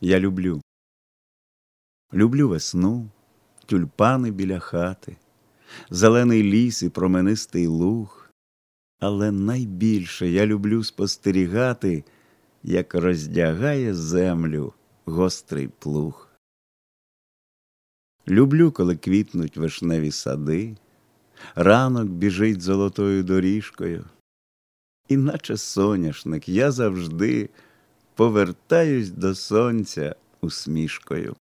я люблю. Люблю весну, тюльпани біля хати, зелений ліс і променистий луг, але найбільше я люблю спостерігати, як роздягає землю гострий плуг. Люблю, коли квітнуть вишневі сади, ранок біжить золотою доріжкою, і наче соняшник я завжди повертаюсь до сонця усмішкою.